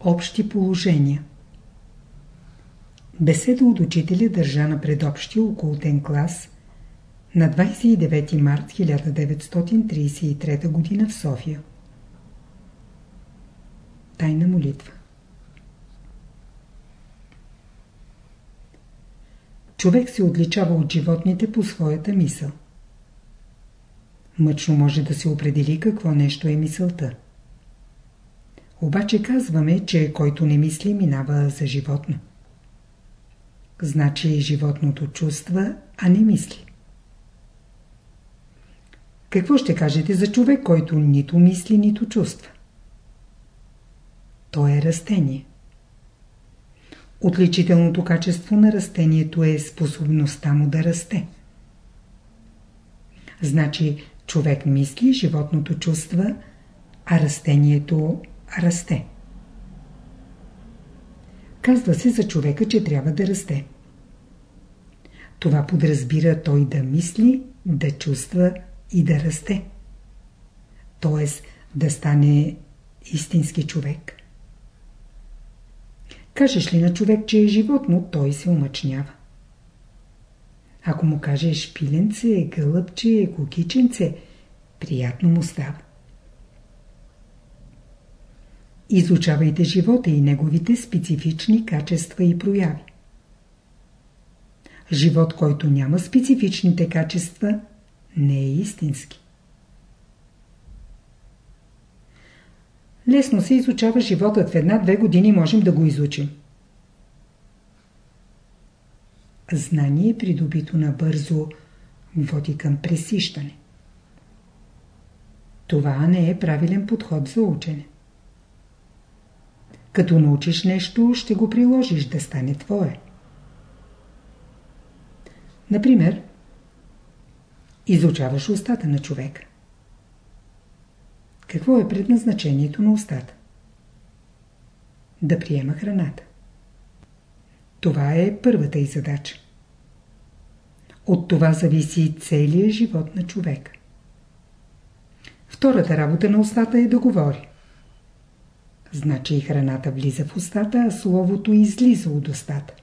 Общи положения Беседа от учителя държа на предобщия околотен клас на 29 март 1933 г. в София. Тайна молитва Човек се отличава от животните по своята мисъл. Мъчно може да се определи какво нещо е мисълта. Обаче казваме, че който не мисли, минава за животно. Значи животното чувства, а не мисли. Какво ще кажете за човек, който нито мисли, нито чувства? То е растение. Отличителното качество на растението е способността му да расте. Значи човек мисли, животното чувства, а растението расте. Казва се за човека, че трябва да расте. Това подразбира той да мисли, да чувства и да расте. Тоест да стане истински човек. Кажеш ли на човек, че е животно, той се омъчнява. Ако му кажеш пиленце, гълъбче, кукиченце, приятно му става. Изучавайте живота и неговите специфични качества и прояви. Живот, който няма специфичните качества, не е истински. Лесно се изучава животът. В една-две години можем да го изучим. Знание, придобито набързо, води към пресищане. Това не е правилен подход за учене. Като научиш нещо, ще го приложиш да стане твое. Например, изучаваш устата на човека. Какво е предназначението на устата? Да приема храната. Това е първата и задача. От това зависи целият живот на човека. Втората работа на устата е да говори. Значи и храната влиза в устата, а словото излиза от устата.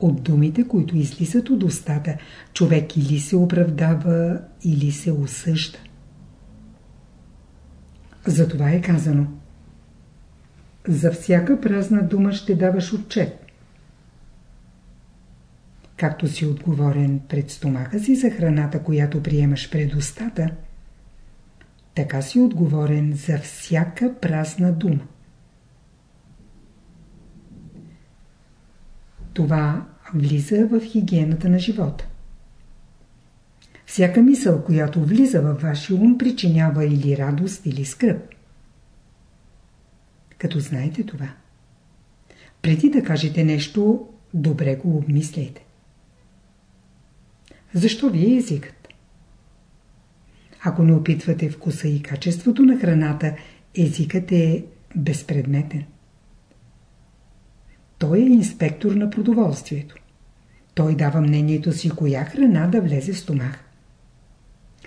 От думите, които излизат от устата, човек или се оправдава, или се осъжда. Затова е казано За всяка празна дума ще даваш отчет. Както си отговорен пред стомаха си за храната, която приемаш пред устата, така си отговорен за всяка празна дума. Това влиза в хигиената на живота. Всяка мисъл, която влиза във вашия ум, причинява или радост, или скръп. Като знаете това, преди да кажете нещо, добре го обмисляйте. Защо ви е езикът? Ако не опитвате вкуса и качеството на храната, езикът е безпредметен. Той е инспектор на продоволствието. Той дава мнението си, коя храна да влезе в стомах.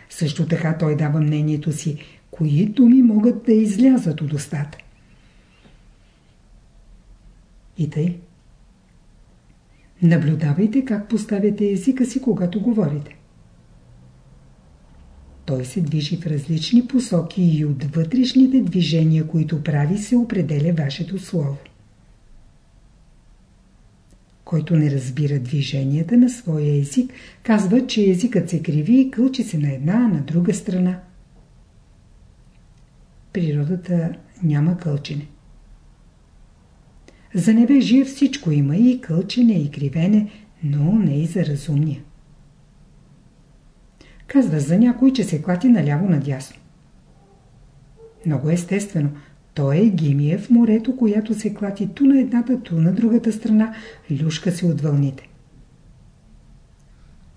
Също така той дава мнението си, кои думи могат да излязат от устата. И тъй. Наблюдавайте как поставяте езика си, когато говорите. Той се движи в различни посоки и от вътрешните движения, които прави, се определя вашето слово. Който не разбира движенията на своя език, казва, че езикът се криви и кълчи се на една, а на друга страна. Природата няма кълчене. За невежия всичко има и кълчене, и кривене, но не и за разумния. Казва за някой, че се клати наляво-надясно. Много естествено – той е гимия в морето, която се клати ту на едната, ту на другата страна, люшка се от вълните.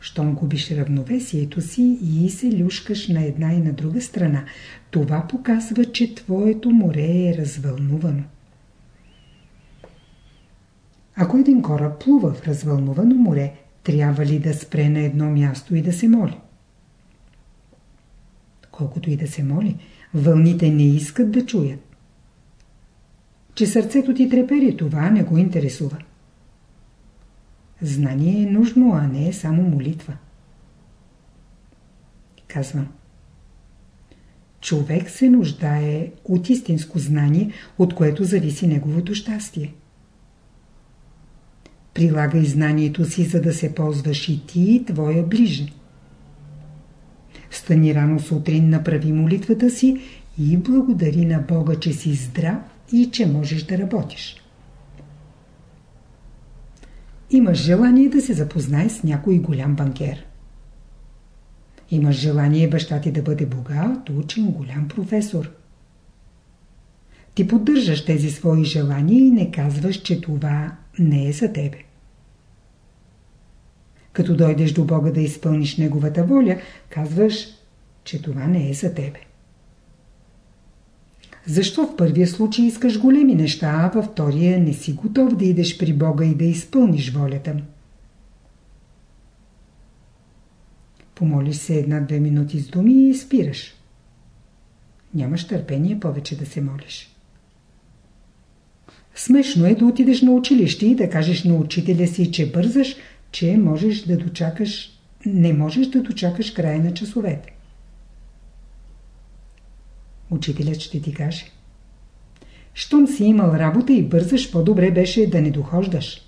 Щом губиш равновесието си и се люшкаш на една и на друга страна, това показва, че твоето море е развълнувано. Ако един кораб плува в развълнувано море, трябва ли да спре на едно място и да се моли? Колкото и да се моли, вълните не искат да чуят. че сърцето ти трепери, това не го интересува. Знание е нужно, а не е само молитва. Казвам. Човек се нуждае от истинско знание, от което зависи неговото щастие. Прилагай знанието си, за да се ползваш и ти и твоя ближен. Стани рано сутрин, направи молитвата си и благодари на Бога, че си здрав и че можеш да работиш. Имаш желание да се запознае с някой голям банкер. Имаш желание баща ти да бъде богат, учен, голям професор. Ти поддържаш тези свои желания и не казваш, че това не е за тебе. Като дойдеш до Бога да изпълниш Неговата воля, казваш, че това не е за тебе. Защо в първия случай искаш големи неща, а във втория не си готов да идеш при Бога и да изпълниш волята му? Помолиш се една-две минути с думи и спираш. Нямаш търпение повече да се молиш. Смешно е да отидеш на училище и да кажеш на учителя си, че бързаш, че можеш да дочакаш, не можеш да дочакаш края на часовете. Учителят ще ти каже. Щом си имал работа и бързаш, по-добре беше да не дохождаш.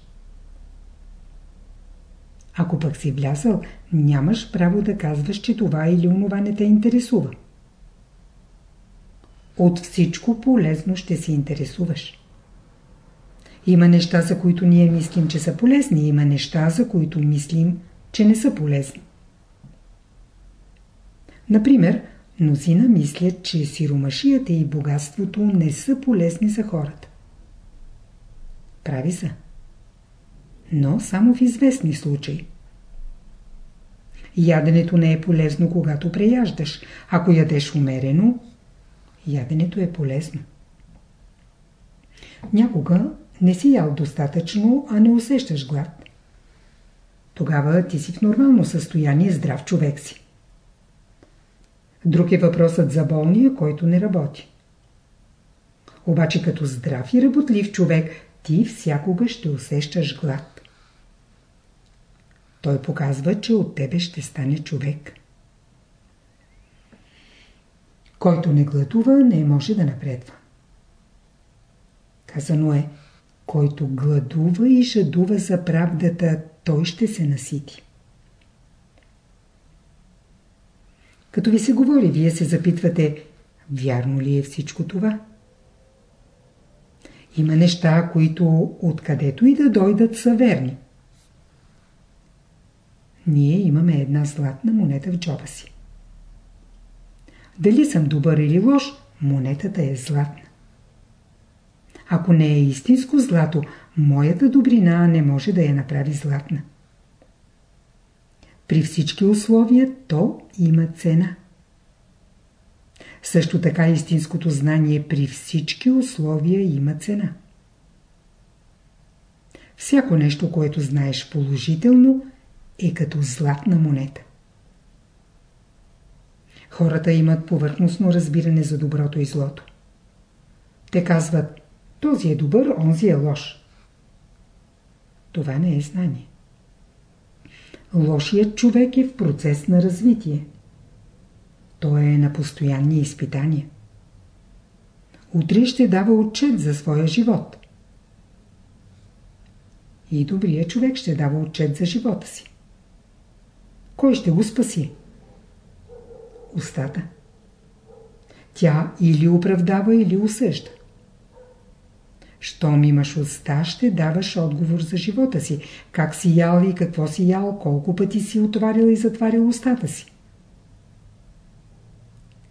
Ако пък си влязал, нямаш право да казваш, че това или онова не те интересува. От всичко полезно ще се интересуваш. Има неща, за които ние мислим, че са полезни. Има неща, за които мислим, че не са полезни. Например, мнозина мислят, че сиромашията и богатството не са полезни за хората. Прави са. Но само в известни случаи. Яденето не е полезно, когато преяждаш. Ако ядеш умерено, яденето е полезно. Някога не си ял достатъчно, а не усещаш глад. Тогава ти си в нормално състояние, здрав човек си. Друг е въпросът за болния, който не работи. Обаче като здрав и работлив човек, ти всякога ще усещаш глад. Той показва, че от тебе ще стане човек. Който не гладува, не може да напредва. Казано е, който гладува и жадува за правдата, той ще се насити. Като ви се говори, вие се запитвате, вярно ли е всичко това? Има неща, които откъдето и да дойдат са верни. Ние имаме една златна монета в джоба си. Дали съм добър или лош, монетата е златна. Ако не е истинско злато, моята добрина не може да я направи златна. При всички условия то има цена. Също така истинското знание при всички условия има цена. Всяко нещо, което знаеш положително, е като златна монета. Хората имат повърхностно разбиране за доброто и злото. Те казват, този е добър, онзи е лош. Това не е знание. Лошият човек е в процес на развитие. Той е на постоянни изпитания. Утре ще дава отчет за своя живот. И добрият човек ще дава отчет за живота си. Кой ще го спаси? Устата. Тя или оправдава, или осъжда. Щом имаш уста, ще даваш отговор за живота си. Как си ял и какво си ял, колко пъти си отварял и затварял устата си.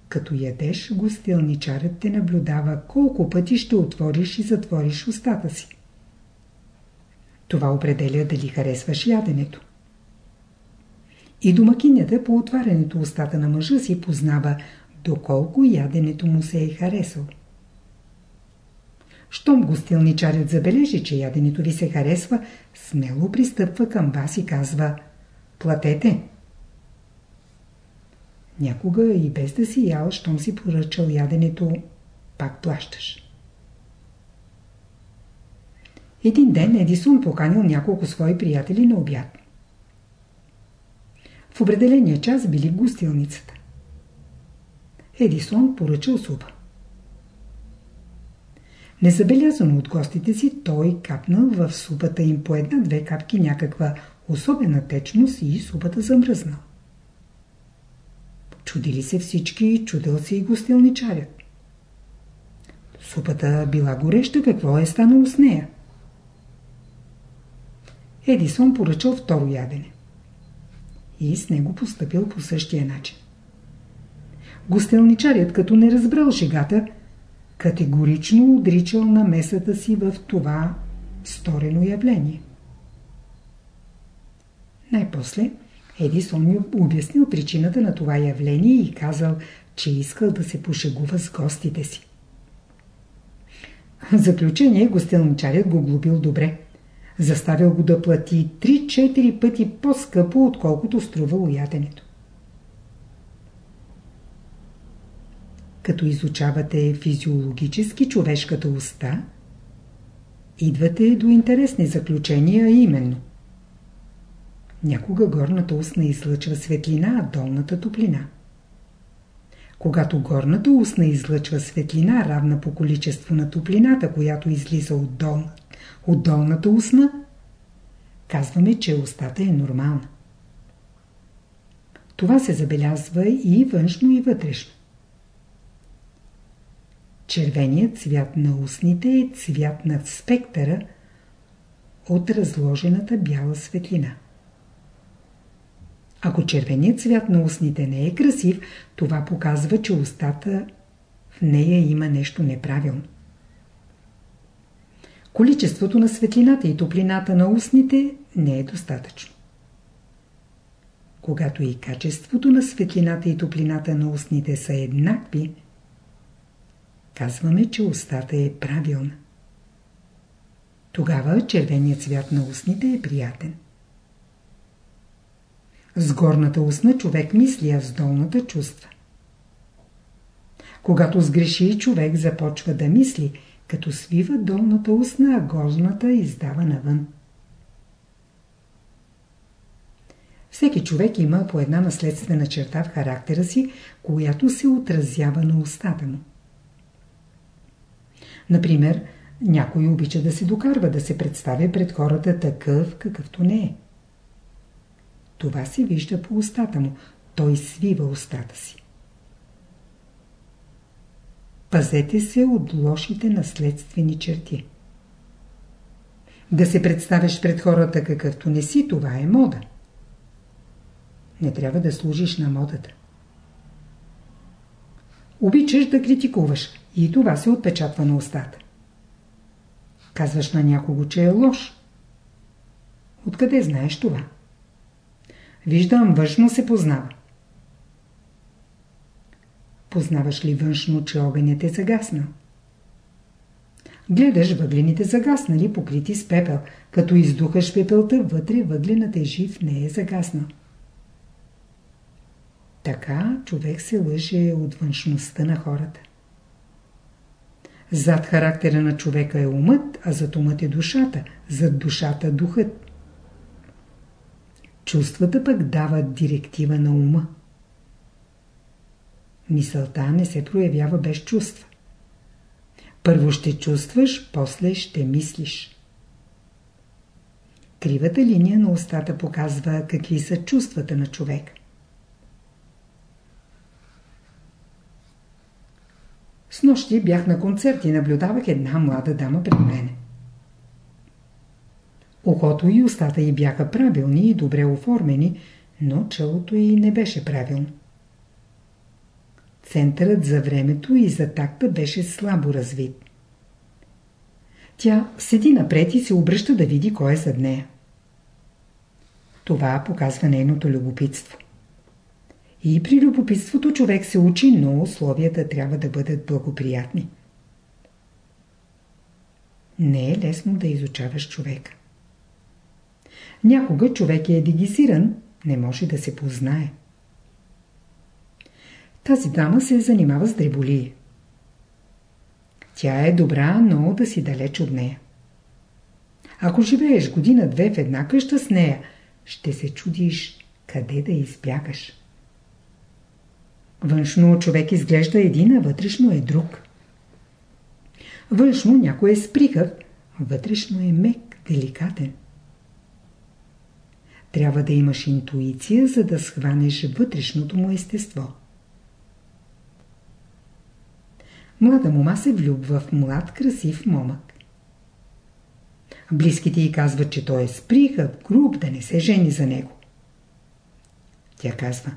Като ядеш, гостилничарът те наблюдава колко пъти ще отвориш и затвориш устата си. Това определя дали харесваш яденето. И домакинята по отварянето устата на мъжа си познава доколко яденето му се е харесало. Щом гостилничарят забележи, че яденето ви се харесва, смело пристъпва към вас и казва «Платете». Някога и без да си ял, щом си поръчал яденето, пак плащаш. Един ден Едисон поканил няколко свои приятели на обяд. В определения час били в гостилницата. Едисон поръчал супа. Незабелязано от гостите си, той капнал в супата им по една-две капки някаква особена течност и супата замръзнал. Чудили се всички, чудил се и гостилничарят. Супата била гореща, какво е станало с нея? Едисон поръчал второ ядене. И с него поступил по същия начин. Гостелничарят, като не разбрал шегата, категорично отричал намесата си в това сторено явление. Най-после Едисон ми обяснил причината на това явление и казал, че искал да се пошегува с гостите си. В заключение гостелничарят го глобил добре. Заставил го да плати 3-4 пъти по-скъпо, отколкото струвало яденето. Като изучавате физиологически човешката уста, идвате до интересни заключения, именно Някога горната устна излъчва светлина, а долната топлина. Когато горната устна излъчва светлина, равна по количество на топлината, която излиза от, дол... от долната устна, казваме, че устата е нормална. Това се забелязва и външно, и вътрешно. Червеният цвят на устните е цвят на спектъра от разложената бяла светлина. Ако червеният цвят на устните не е красив, това показва, че устата в нея има нещо неправилно. Количеството на светлината и топлината на устните не е достатъчно. Когато и качеството на светлината и топлината на устните са еднакви, казваме, че устата е правилна. Тогава червеният цвят на устните е приятен. С горната устна човек мисли, а с долната чувства. Когато сгреши, човек започва да мисли, като свива долната устна, а горната издава навън. Всеки човек има по една наследствена черта в характера си, която се отразява на устата му. Например, някой обича да се докарва, да се представя пред хората такъв, какъвто не е. Това се вижда по устата му. Той свива устата си. Пазете се от лошите наследствени черти. Да се представяш пред хората какъвто не си, това е мода. Не трябва да служиш на модата. Обичаш да критикуваш и това се отпечатва на устата. Казваш на някого, че е лош. Откъде знаеш това? Виждам, външно се познава. Познаваш ли външно, че огънят е загаснал? Гледаш въглените загаснали, покрити с пепел. Като издухаш пепелта, вътре въглената е жив, не е загаснал. Така човек се лъже от външността на хората. Зад характера на човека е умът, а зад умът е душата, зад душата духът. Чувствата пък дават директива на ума. Мисълта не се проявява без чувства. Първо ще чувстваш, после ще мислиш. Кривата линия на устата показва какви са чувствата на човек. С нощи бях на концерт и наблюдавах една млада дама пред мене. Ухото и устата й бяха правилни и добре оформени, но челото й не беше правилно. Центърът за времето и за такта беше слабо развит. Тя седи напред и се обръща да види кой е зад нея. Това показва нейното любопитство. И при любопитството човек се учи, но условията трябва да бъдат благоприятни. Не е лесно да изучаваш човека. Някога човек е дегизиран, не може да се познае. Тази дама се занимава с дреболие. Тя е добра, но да си далеч от нея. Ако живееш година-две в една къща с нея, ще се чудиш къде да избягаш. Външно човек изглежда един, а вътрешно е друг. Външно някой е сприхав, вътрешно е мек, деликатен. Трябва да имаш интуиция, за да схванеш вътрешното му естество. Млада мома се влюбва в млад, красив момък. Близките й казват, че той е сприхав, груб, да не се жени за него. Тя казва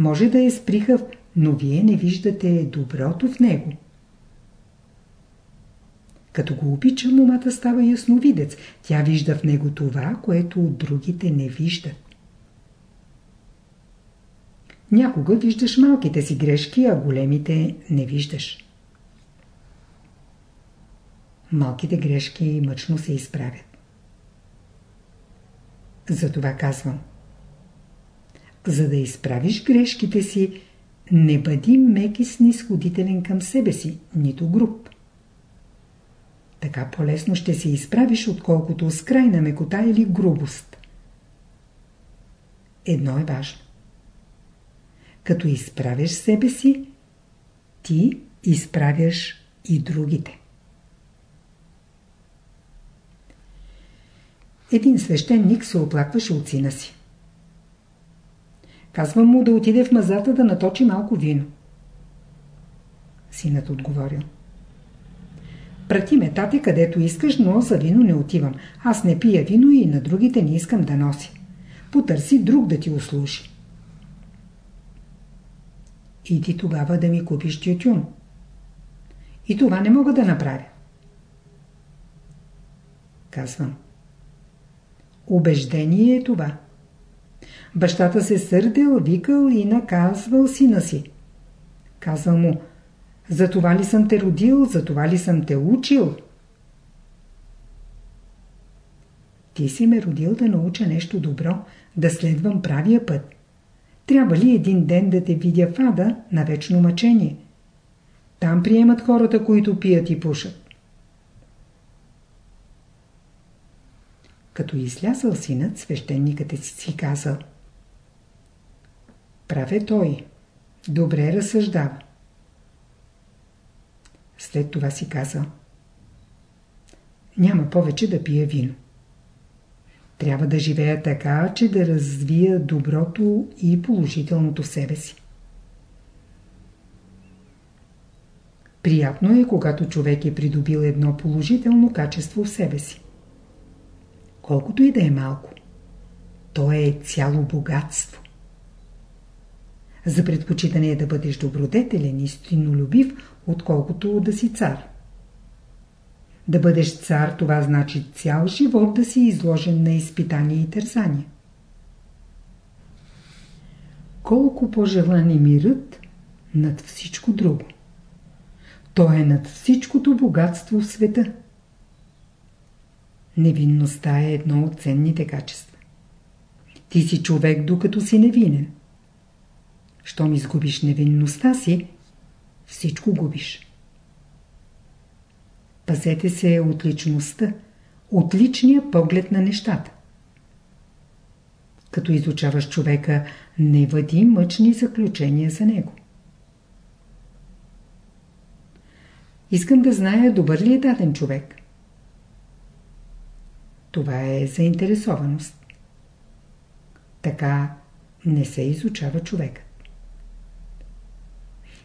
Може да е сприхав, но вие не виждате доброто в него. Като го обича, момата става ясновидец. Тя вижда в него това, което другите не виждат. Някога виждаш малките си грешки, а големите не виждаш. Малките грешки мъчно се изправят. Затова казвам. За да изправиш грешките си, не бъди мек и снисходителен към себе си, нито груб. Така по-лесно ще се изправиш, отколкото с крайна мекота или грубост. Едно е важно. Като изправяш себе си, ти изправяш и другите. Един свещеник се оплакваше от сина си. Казвам му да отиде в мазата да наточи малко вино. Синът отговорил. Прати ме, тате, където искаш, но за вино не отивам. Аз не пия вино и на другите не искам да носи. Потърси друг да ти услужи. Иди тогава да ми купиш тютюн. И това не мога да направя. Казвам. Убеждение е това. Бащата се сърдел, викал и наказвал сина си. Казал му, за това ли съм те родил, за това ли съм те учил? Ти си ме родил да науча нещо добро, да следвам правия път. Трябва ли един ден да те видя в ада на вечно мъчение? Там приемат хората, които пият и пушат. Като излязъл синът, свещеникът е си казал. Праве той. Добре разсъждава. След това си казал. Няма повече да пия вино. Трябва да живея така, че да развия доброто и положителното в себе си. Приятно е, когато човек е придобил едно положително качество в себе си. Колкото и да е малко, то е цяло богатство. За предпочитане е да бъдеш добродетелен и стинолюбив, отколкото да си цар. Да бъдеш цар, това значи цял живот да си изложен на изпитания и търсания. Колко по-желан е мирът над всичко друго. То е над всичкото богатство в света. Невинността е едно от ценните качества. Ти си човек, докато си невинен. Щом изгубиш невинността си, всичко губиш. Пазете се от личността, от личния поглед на нещата. Като изучаваш човека, не въди мъчни заключения за него. Искам да зная добър ли е даден човек. Това е заинтересованост. Така не се изучава човекът.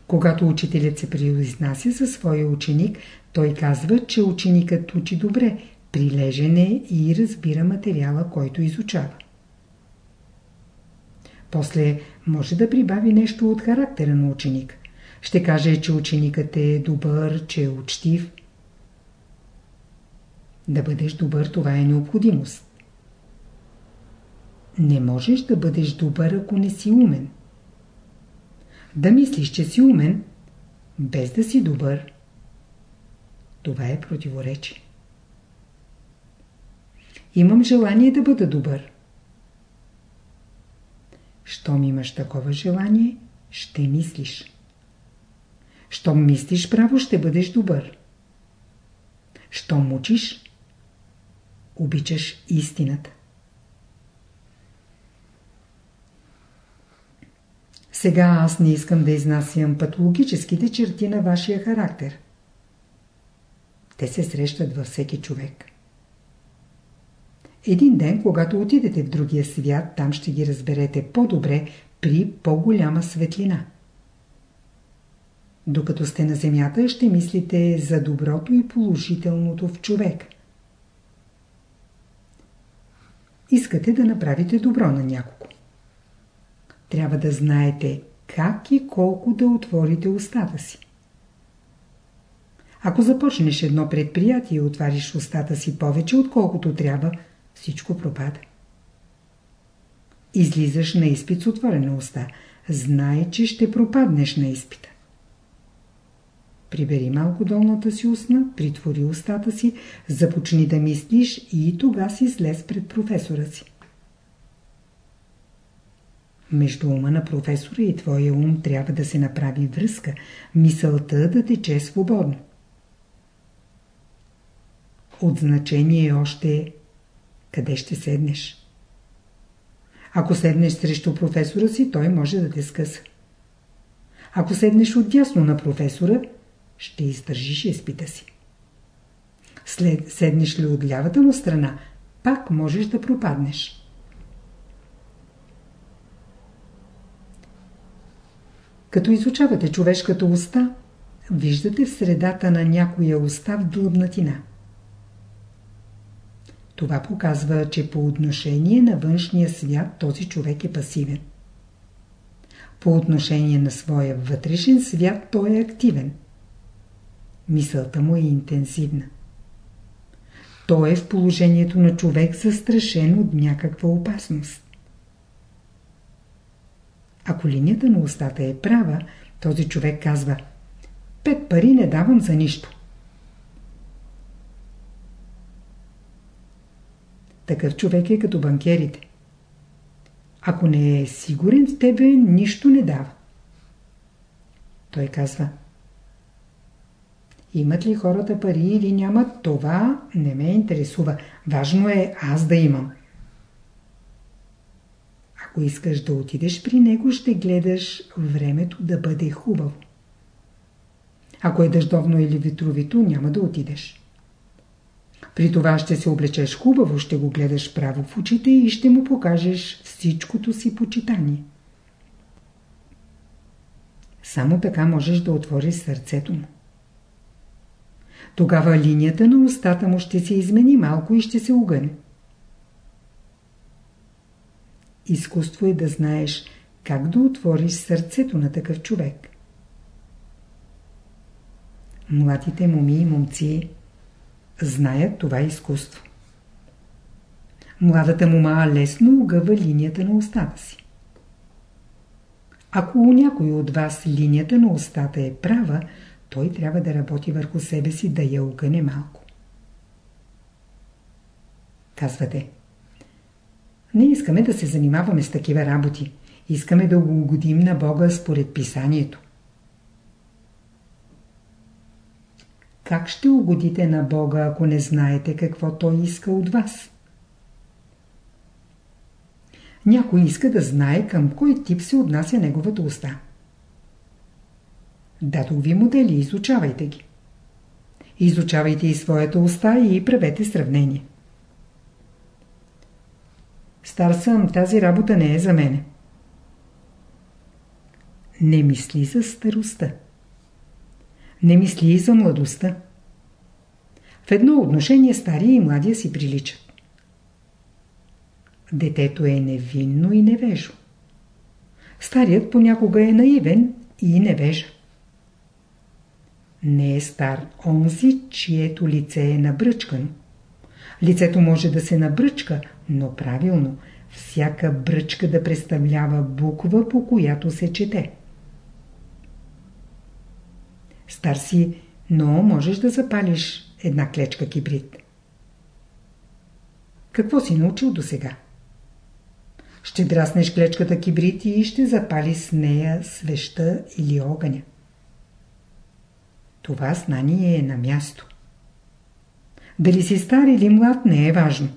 Когато учителят се произнася за своя ученик, той казва, че ученикът учи добре, прилежен е и разбира материала, който изучава. После може да прибави нещо от характера на ученик. Ще каже, че ученикът е добър, че е учтив. Да бъдеш добър, това е необходимост. Не можеш да бъдеш добър, ако не си умен. Да мислиш, че си умен, без да си добър, това е противоречие. Имам желание да бъда добър. Щом имаш такова желание, ще мислиш. Щом мислиш право, ще бъдеш добър. Щом учиш, обичаш истината. Сега аз не искам да изнасям патологическите черти на вашия характер. Те се срещат във всеки човек. Един ден, когато отидете в другия свят, там ще ги разберете по-добре при по-голяма светлина. Докато сте на земята, ще мислите за доброто и положителното в човек. Искате да направите добро на някого. Трябва да знаете как и колко да отворите устата си. Ако започнеш едно предприятие и отвариш устата си повече отколкото трябва, всичко пропада. Излизаш на изпит с отворена уста. Знай, че ще пропаднеш на изпита. Прибери малко долната си устна, притвори устата си, започни да мислиш и тога си слез пред професора си. Между ума на професора и твоя ум трябва да се направи връзка, мисълта да тече свободно. От значение е още къде ще седнеш. Ако седнеш срещу професора си, той може да те скъса. Ако седнеш отдясно на професора, ще издържиш изпита си. След седнеш ли от лявата му страна, пак можеш да пропаднеш. Като изучавате човешката уста, виждате в средата на някоя уста в длъбнатина. Това показва, че по отношение на външния свят този човек е пасивен. По отношение на своя вътрешен свят той е активен. Мисълта му е интензивна. Той е в положението на човек застрашен от някаква опасност. Ако линията на устата е права, този човек казва Пет пари не давам за нищо. Такъв човек е като банкерите. Ако не е сигурен в тебе, нищо не дава. Той казва Имат ли хората пари или нямат, това не ме интересува. Важно е аз да имам. Ако искаш да отидеш при него, ще гледаш времето да бъде хубаво. Ако е дъждовно или ветровито, няма да отидеш. При това ще се облечеш хубаво, ще го гледаш право в очите и ще му покажеш всичкото си почитание. Само така можеш да отвориш сърцето му. Тогава линията на устата му ще се измени малко и ще се огъне. Изкуство е да знаеш как да отвориш сърцето на такъв човек. Младите моми и момци знаят това изкуство. Младата мума лесно огъва линията на устата си. Ако у някой от вас линията на устата е права, той трябва да работи върху себе си да я огъне малко. Казвате, не искаме да се занимаваме с такива работи. Искаме да го угодим на Бога според писанието. Как ще угодите на Бога, ако не знаете какво Той иска от вас? Някой иска да знае към кой тип се отнася неговата уста. Дадох ви модели, изучавайте ги. Изучавайте и своята уста и правете сравнение. Стар съм, тази работа не е за мене. Не мисли за старостта. Не мисли и за младостта. В едно отношение стария и младия си приличат. Детето е невинно и невежо. Старият понякога е наивен и невежа. Не е стар онзи, чието лице е набръчкано. Лицето може да се набръчка, но правилно, всяка бръчка да представлява буква, по която се чете. Стар си, но можеш да запалиш една клечка кибрид. Какво си научил до сега? Ще драснеш клечката кибрид и ще запали с нея свеща или огъня. Това знание е на място. Дали си стар или млад не е важно.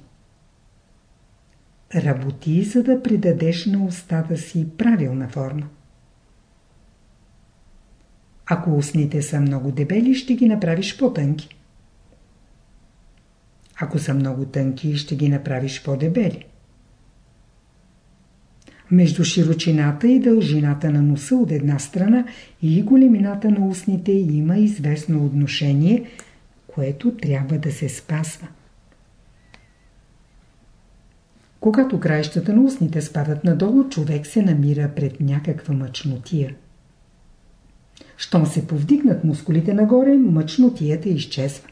Работи, за да придадеш на устата си правилна форма. Ако устните са много дебели, ще ги направиш по-тънки. Ако са много тънки, ще ги направиш по-дебели. Между широчината и дължината на носа от една страна и големината на устните има известно отношение, което трябва да се спасва. Когато краищата на устните спадат надолу, човек се намира пред някаква мъчнотия. Щом се повдигнат мускулите нагоре, мъчнотията изчезва.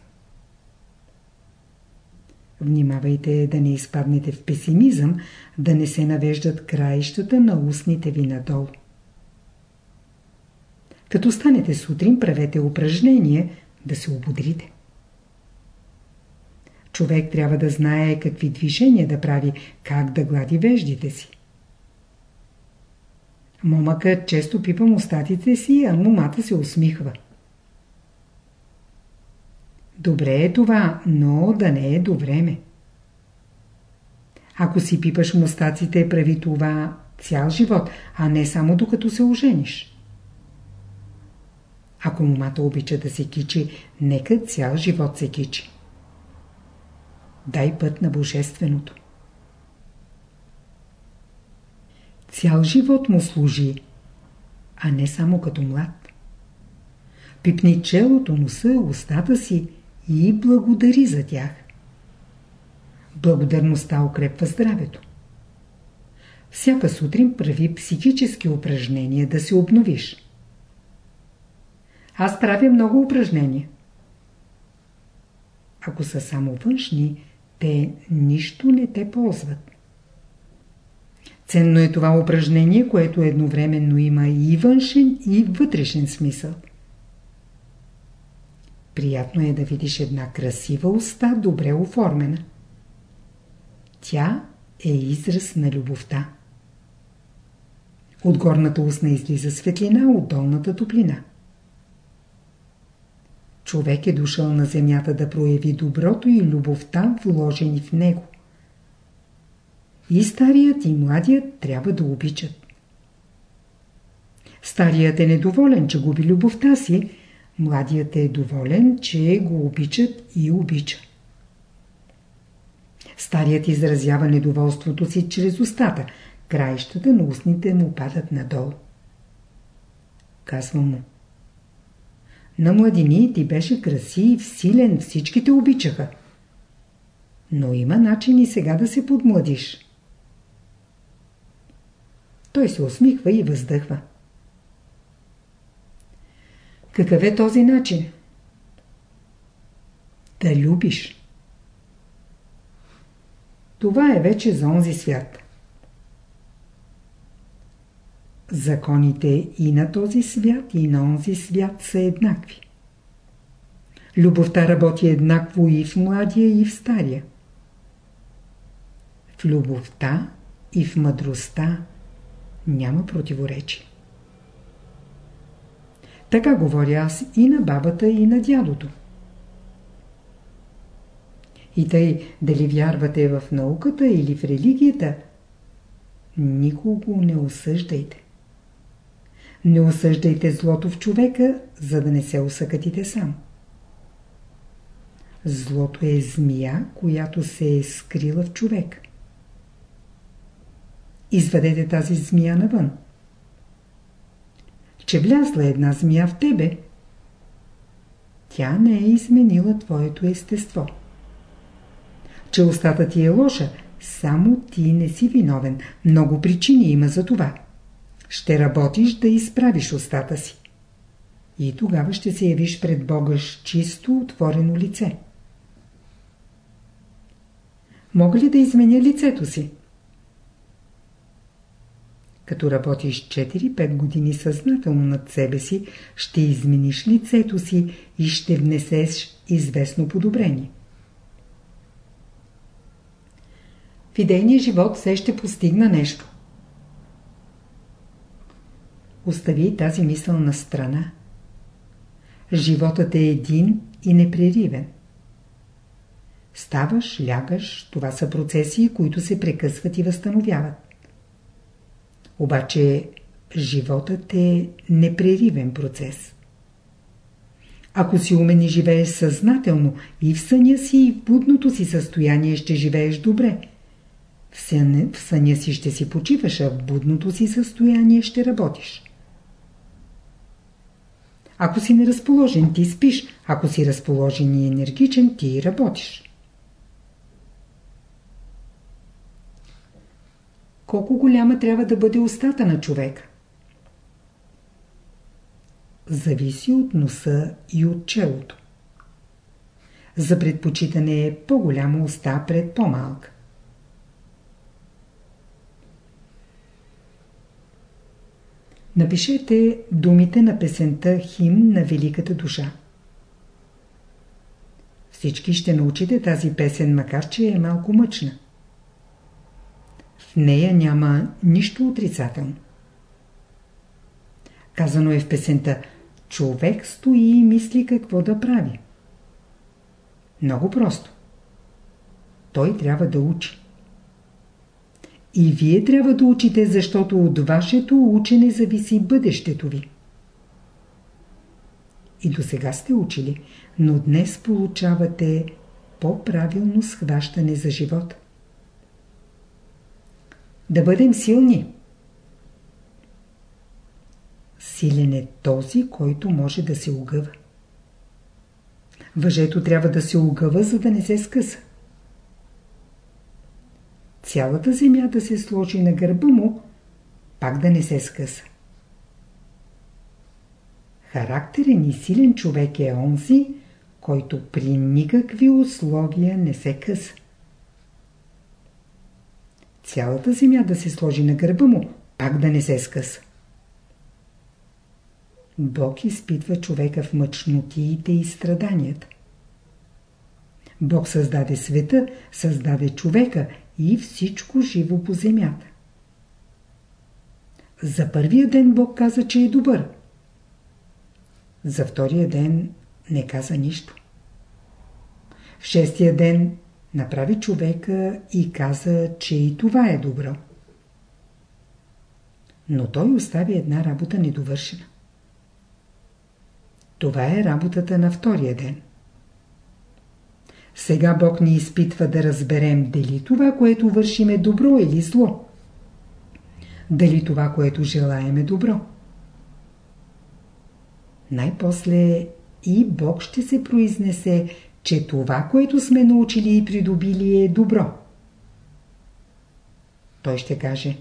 Внимавайте да не изпаднете в песимизъм, да не се навеждат краищата на устните ви надолу. Като станете сутрин, правете упражнение да се ободрите. Човек трябва да знае какви движения да прави, как да глади веждите си. Момъкът често пипа устатите си, а момата се усмихва. Добре е това, но да не е до време. Ако си пипаш мустаците, прави това цял живот, а не само докато се ожениш. Ако момата обича да се кичи, нека цял живот се кичи. Дай път на Божественото. Цял живот му служи, а не само като млад. Пипни челото, носа, устата си и благодари за тях. Благодарността укрепва здравето. Всяка сутрин прави психически упражнения да се обновиш. Аз правя много упражнения. Ако са само външни, те нищо не те ползват. Ценно е това упражнение, което едновременно има и външен, и вътрешен смисъл. Приятно е да видиш една красива уста, добре оформена. Тя е израз на любовта. От горната устна излиза светлина, от долната топлина. Човек е дошъл на земята да прояви доброто и любовта, вложени в него. И старият и младият трябва да обичат. Старият е недоволен, че губи любовта си, Младият е доволен, че го обичат и обича. Старият изразява недоволството си чрез устата. Краищата на устните му падат надолу. Казва му. На младини ти беше красив, силен, всички те обичаха. Но има начин и сега да се подмладиш. Той се усмихва и въздъхва. Какъв е този начин? Да любиш. Това е вече за онзи свят. Законите и на този свят, и на онзи свят са еднакви. Любовта работи еднакво и в младия, и в стария. В любовта и в мъдростта няма противоречие. Така говоря аз и на бабата, и на дядото. И тъй, дали вярвате в науката или в религията, никого не осъждайте. Не осъждайте злото в човека, за да не се усъкатите сам. Злото е змия, която се е скрила в човек. Извадете тази змия навън че влязла една змия в тебе, тя не е изменила твоето естество. Че устата ти е лоша, само ти не си виновен. Много причини има за това. Ще работиш да изправиш устата си. И тогава ще се явиш пред Бога с чисто отворено лице. Мога ли да изменя лицето си? Като работиш 4-5 години съзнателно над себе си, ще измениш лицето си и ще внесеш известно подобрение. В идейния живот все ще постигна нещо. Остави тази мисъл на страна. Животът е един и непреривен. Ставаш, лягаш, това са процеси, които се прекъсват и възстановяват. Обаче животът е непреривен процес. Ако си умен и живееш съзнателно, и в съня си, и в будното си състояние ще живееш добре. В съня, в съня си ще си почиваш, а в будното си състояние ще работиш. Ако си неразположен, ти спиш. Ако си разположен и енергичен, ти работиш. Колко голяма трябва да бъде устата на човека? Зависи от носа и от челото. За предпочитане е по-голяма уста пред по-малка. Напишете думите на песента Хим на Великата душа. Всички ще научите тази песен, макар че е малко мъчна. В нея няма нищо отрицателно. Казано е в песента Човек стои и мисли какво да прави. Много просто. Той трябва да учи. И вие трябва да учите, защото от вашето учене зависи бъдещето ви. И до сега сте учили, но днес получавате по-правилно схващане за живота. Да бъдем силни. Силен е този, който може да се огъва. Въжето трябва да се огъва, за да не се скъса цялата земя да се сложи на гърба му, пак да не се скъса. Характерен и силен човек е онзи, който при никакви условия не се къса. Цялата земя да се сложи на гърба му, пак да не се скъса. Бог изпитва човека в мъчнотиите и страданията. Бог създаде света, създаде човека и всичко живо по земята. За първия ден Бог каза, че е добър. За втория ден не каза нищо. В шестия ден направи човека и каза, че и това е добро. Но той остави една работа недовършена. Това е работата на втория ден. Сега Бог ни изпитва да разберем дали това, което вършим е добро или зло. Дали това, което желаем е добро. Най-после и Бог ще се произнесе, че това, което сме научили и придобили е добро. Той ще каже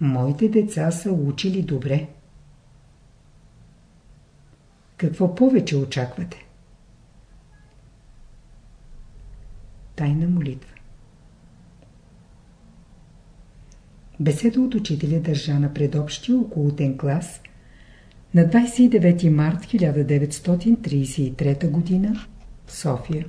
Моите деца са учили добре. Какво повече очаквате? Тайна молитва Беседа от учителя държа на предобщия околотен клас на 29 март 1933 г. в София.